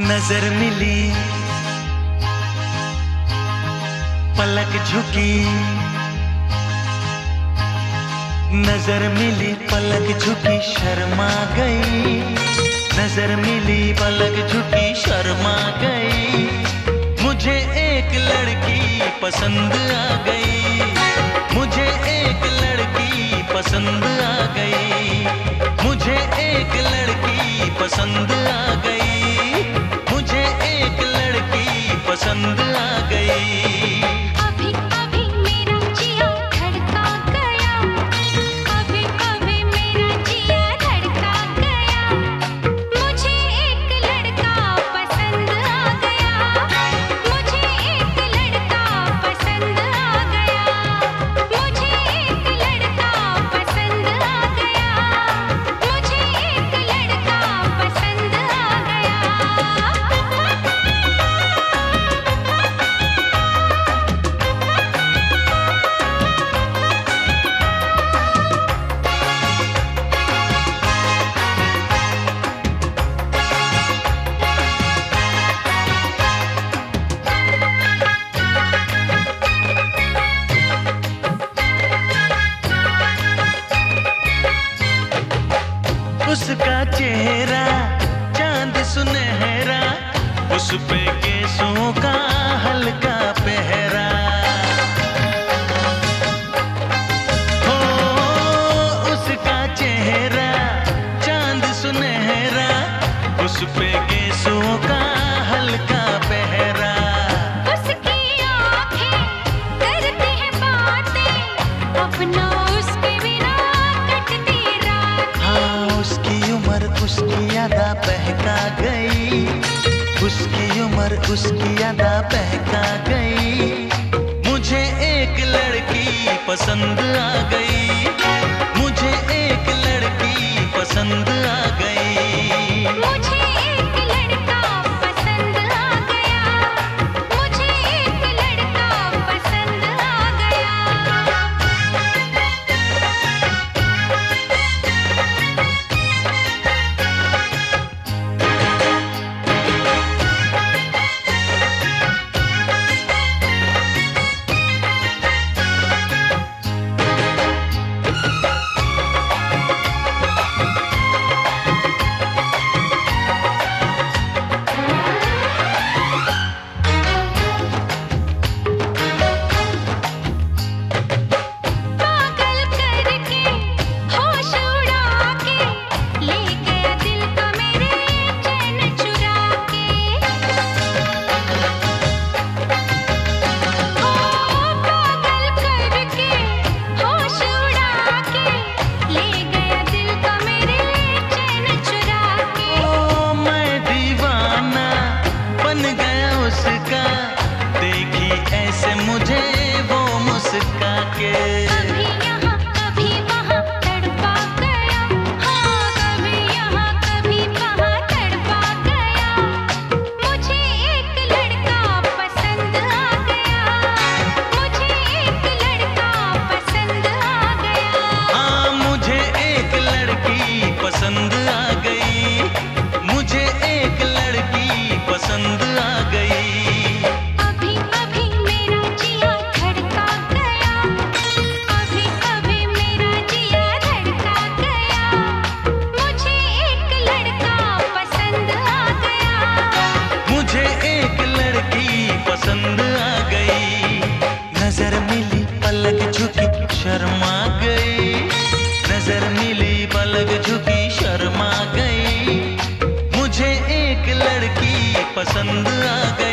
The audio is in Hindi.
नज़र मिली। पलक झुकी। नज़र मिली, पलक झुकी, शर्मा गई। नज़र मिली, पलक झुकी, शर्मा गई। मुझे एक लड़की पसंद आ गई। मुझे एक लड़की पसंद आ गई। उसका चेहरा, चाँद सुनहरा, उस पे केसों का हल्का पहरा। हो, उसका चेहरा, चाँद सुनहरा, उस पे केसों का हल्का पहरा। उसकी आँखें करती हैं बातें, अपना उसके उसकी उम्र उसकी अदा बहका गई। उसकी उम्र उसकी अदा बहका गई। मुझे एक लड़की पसंद आ गई। मुझे लड़की पसंद आ गई